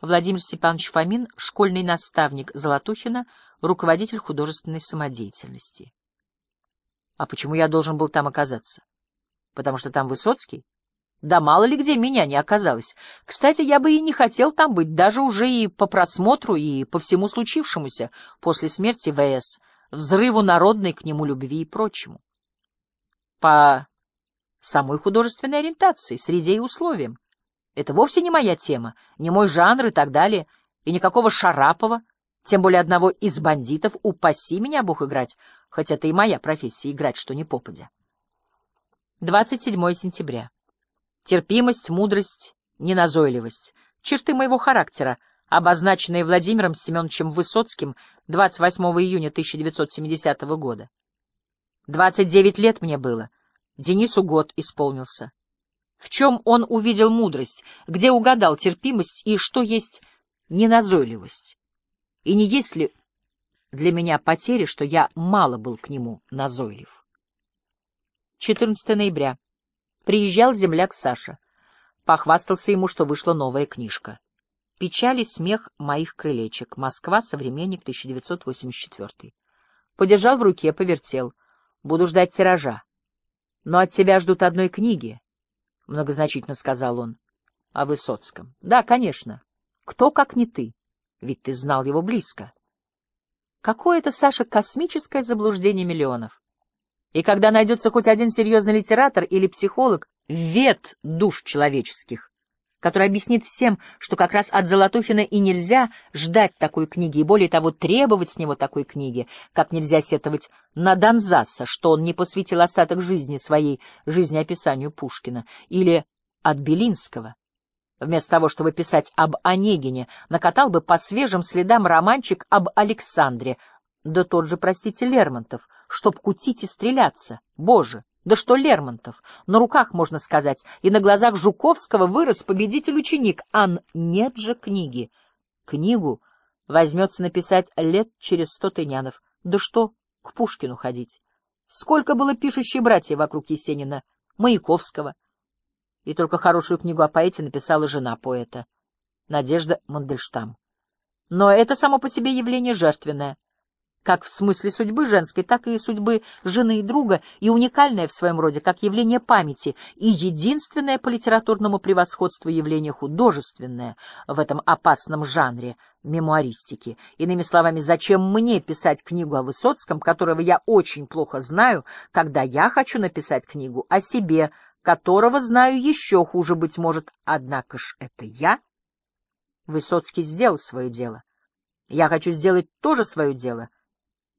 Владимир Степанович Фомин, школьный наставник Золотухина, руководитель художественной самодеятельности. А почему я должен был там оказаться? Потому что там Высоцкий? Да мало ли где меня не оказалось. Кстати, я бы и не хотел там быть, даже уже и по просмотру, и по всему случившемуся после смерти ВС, взрыву народной к нему любви и прочему. По самой художественной ориентации, среде и условиям. Это вовсе не моя тема, не мой жанр и так далее, и никакого Шарапова, тем более одного из бандитов, упаси меня, Бог, играть, хоть это и моя профессия, играть что ни попадя. 27 сентября. Терпимость, мудрость, неназойливость — черты моего характера, обозначенные Владимиром Семеновичем Высоцким 28 июня 1970 года. 29 лет мне было, Денису год исполнился. В чем он увидел мудрость, где угадал терпимость и что есть неназойливость? И не есть ли для меня потери, что я мало был к нему назойлив? 14 ноября. Приезжал земляк Саша. Похвастался ему, что вышла новая книжка. «Печали, смех моих крылечек. Москва. Современник. 1984». Подержал в руке, повертел. «Буду ждать тиража. Но от тебя ждут одной книги», — многозначительно сказал он. «О Высоцком». «Да, конечно. Кто, как не ты? Ведь ты знал его близко». Какое это, Саша, космическое заблуждение миллионов. И когда найдется хоть один серьезный литератор или психолог, вет душ человеческих, который объяснит всем, что как раз от Золотухина и нельзя ждать такой книги, и более того, требовать с него такой книги, как нельзя сетовать на Донзаса, что он не посвятил остаток жизни своей жизнеописанию Пушкина, или от Белинского. Вместо того, чтобы писать об Онегине, накатал бы по свежим следам романчик об Александре, да тот же, простите, Лермонтов, чтоб кутить и стреляться. Боже, да что Лермонтов? На руках, можно сказать, и на глазах Жуковского вырос победитель-ученик. Ан нет же книги. Книгу возьмется написать лет через сто тынянов. Да что, к Пушкину ходить. Сколько было пишущие братья вокруг Есенина, Маяковского. И только хорошую книгу о поэте написала жена поэта, Надежда Мандельштам. Но это само по себе явление жертвенное как в смысле судьбы женской, так и судьбы жены и друга, и уникальное в своем роде, как явление памяти, и единственное по литературному превосходству явление художественное в этом опасном жанре мемуаристики. Иными словами, зачем мне писать книгу о Высоцком, которого я очень плохо знаю, когда я хочу написать книгу о себе, которого знаю еще хуже, быть может, однако ж это я? Высоцкий сделал свое дело. Я хочу сделать тоже свое дело —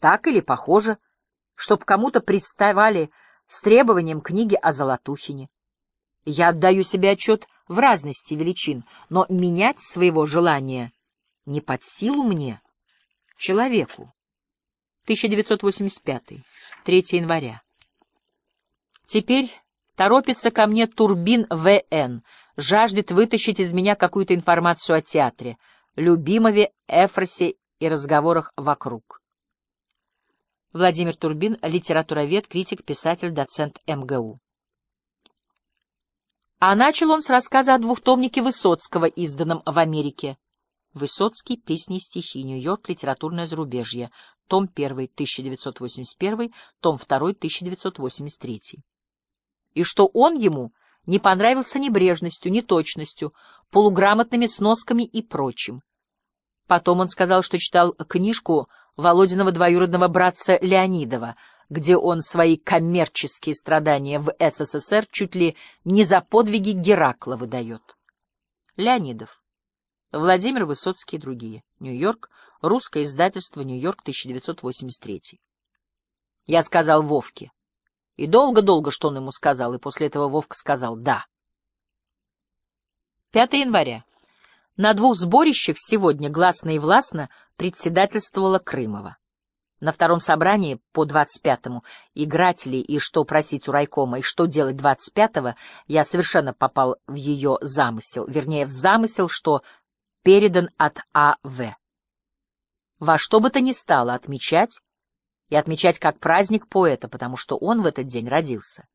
так или похоже, чтоб кому-то приставали с требованием книги о Золотухине. Я отдаю себе отчет в разности величин, но менять своего желания не под силу мне, человеку. 1985. 3 января. Теперь торопится ко мне Турбин В.Н., жаждет вытащить из меня какую-то информацию о театре, любимове Эфросе и разговорах вокруг. Владимир Турбин, литературовед, критик, писатель, доцент МГУ. А начал он с рассказа о двухтомнике Высоцкого, изданном в Америке. Высоцкий. Песни и стихи. Нью-Йорк. Литературное зарубежье. Том 1. 1981. Том 2. 1983. И что он ему не понравился небрежностью, неточностью, полуграмотными сносками и прочим. Потом он сказал, что читал книжку Володиного двоюродного братца Леонидова, где он свои коммерческие страдания в СССР чуть ли не за подвиги Геракла выдает. Леонидов. Владимир Высоцкий и другие. Нью-Йорк. Русское издательство. Нью-Йорк, 1983. Я сказал Вовке. И долго-долго, что он ему сказал, и после этого Вовка сказал «да». 5 января. На двух сборищах сегодня гласно и властно председательствовала Крымова. На втором собрании по 25-му играть ли и что просить у райкома и что делать 25-го я совершенно попал в ее замысел, вернее, в замысел, что передан от А.В. Во что бы то ни стало отмечать, и отмечать как праздник поэта, потому что он в этот день родился.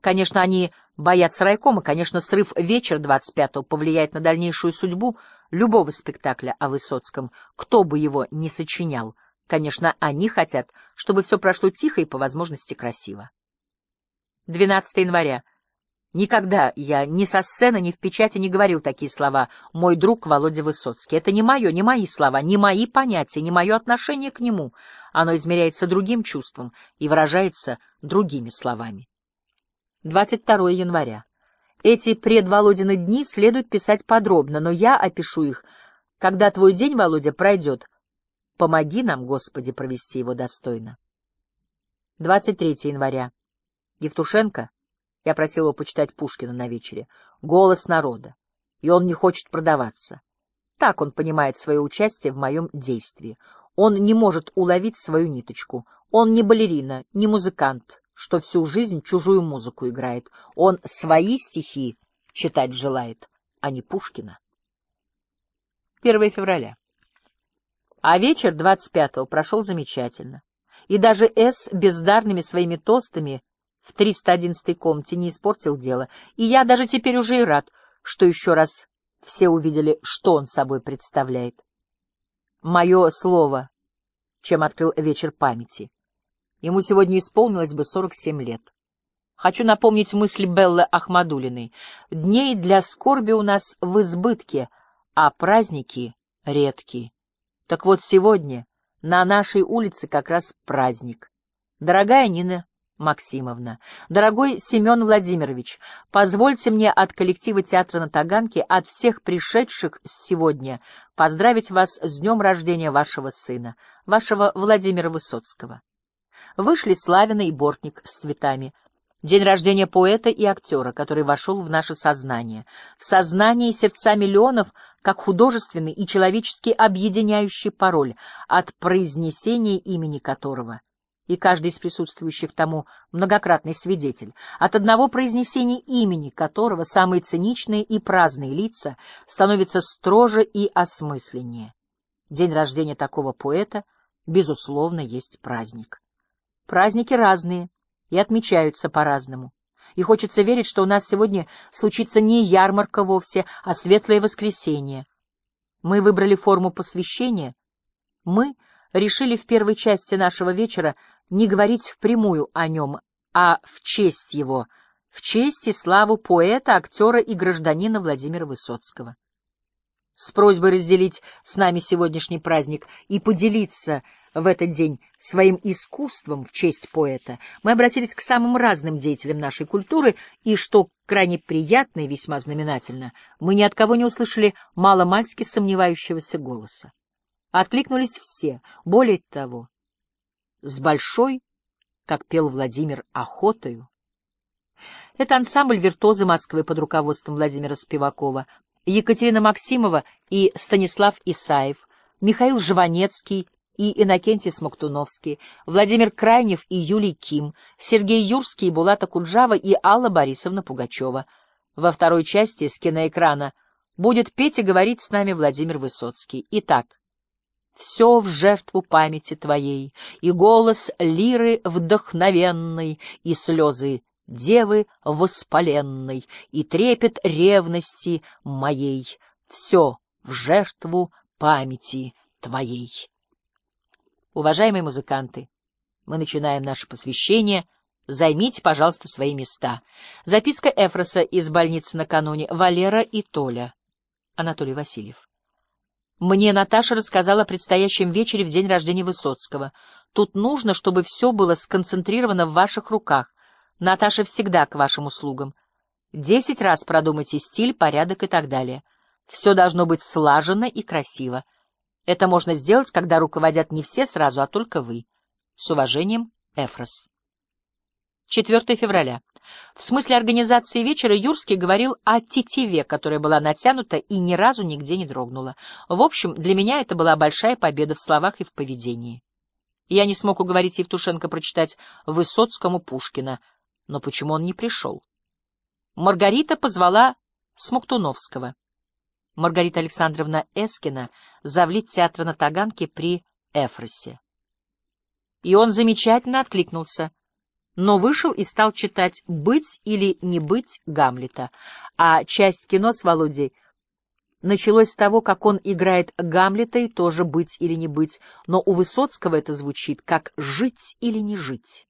Конечно, они боятся райкома, конечно, срыв вечера 25-го повлияет на дальнейшую судьбу любого спектакля о Высоцком, кто бы его ни сочинял. Конечно, они хотят, чтобы все прошло тихо и по возможности красиво. 12 января. Никогда я ни со сцены, ни в печати не говорил такие слова «мой друг Володя Высоцкий». Это не мое, не мои слова, не мои понятия, не мое отношение к нему. Оно измеряется другим чувством и выражается другими словами. 22 января. Эти предволодины дни следует писать подробно, но я опишу их, когда твой день, Володя, пройдет. Помоги нам, Господи, провести его достойно. 23 января. Евтушенко я просил его почитать Пушкина на вечере. Голос народа. И он не хочет продаваться. Так он понимает свое участие в моем действии. Он не может уловить свою ниточку. Он не балерина, не музыкант, что всю жизнь чужую музыку играет. Он свои стихи читать желает, а не Пушкина. 1 февраля. А вечер 25-го прошел замечательно. И даже С бездарными своими тостами в 311-й комнате не испортил дело, и я даже теперь уже и рад, что еще раз все увидели, что он собой представляет. Мое слово, чем открыл вечер памяти. Ему сегодня исполнилось бы 47 лет. Хочу напомнить мысль Беллы Ахмадулиной. Дней для скорби у нас в избытке, а праздники редкие. Так вот сегодня на нашей улице как раз праздник. Дорогая Нина Максимовна. Дорогой Семен Владимирович, позвольте мне от коллектива театра на Таганке, от всех пришедших сегодня, поздравить вас с днем рождения вашего сына, вашего Владимира Высоцкого. Вышли Славина и Бортник с цветами. День рождения поэта и актера, который вошел в наше сознание. В сознание сердца миллионов, как художественный и человеческий объединяющий пароль, от произнесения имени которого — и каждый из присутствующих тому многократный свидетель, от одного произнесения имени которого самые циничные и праздные лица становятся строже и осмысленнее. День рождения такого поэта, безусловно, есть праздник. Праздники разные и отмечаются по-разному. И хочется верить, что у нас сегодня случится не ярмарка вовсе, а светлое воскресенье. Мы выбрали форму посвящения. Мы решили в первой части нашего вечера не говорить впрямую о нем, а в честь его, в честь и славу поэта, актера и гражданина Владимира Высоцкого. С просьбой разделить с нами сегодняшний праздник и поделиться в этот день своим искусством в честь поэта, мы обратились к самым разным деятелям нашей культуры, и, что крайне приятно и весьма знаменательно, мы ни от кого не услышали маломальски сомневающегося голоса. Откликнулись все, более того, с большой, как пел Владимир, охотою. Это ансамбль виртуозы Москвы под руководством Владимира Спивакова, Екатерина Максимова и Станислав Исаев, Михаил Жванецкий и Иннокентий Смоктуновский, Владимир Крайнев и Юлий Ким, Сергей Юрский и Булата Куджава и Алла Борисовна Пугачева. Во второй части с киноэкрана будет петь и говорить с нами Владимир Высоцкий. Итак, все в жертву памяти твоей, и голос лиры вдохновенной, и слезы девы воспаленной, и трепет ревности моей, все в жертву памяти твоей. Уважаемые музыканты, мы начинаем наше посвящение. Займите, пожалуйста, свои места. Записка Эфроса из больницы накануне. Валера и Толя. Анатолий Васильев. Мне Наташа рассказала о предстоящем вечере в день рождения Высоцкого. Тут нужно, чтобы все было сконцентрировано в ваших руках. Наташа всегда к вашим услугам. Десять раз продумайте стиль, порядок и так далее. Все должно быть слаженно и красиво. Это можно сделать, когда руководят не все сразу, а только вы. С уважением, Эфрос. 4 февраля. В смысле организации вечера Юрский говорил о тетиве, которая была натянута и ни разу нигде не дрогнула. В общем, для меня это была большая победа в словах и в поведении. Я не смог уговорить Евтушенко прочитать Высоцкому Пушкина, но почему он не пришел? Маргарита позвала Смоктуновского. Маргарита Александровна Эскина, завлит театра на Таганке при Эфросе. И он замечательно откликнулся — но вышел и стал читать «Быть или не быть» Гамлета, а часть кино с Володей началось с того, как он играет Гамлета и тоже «быть или не быть», но у Высоцкого это звучит как «жить или не жить».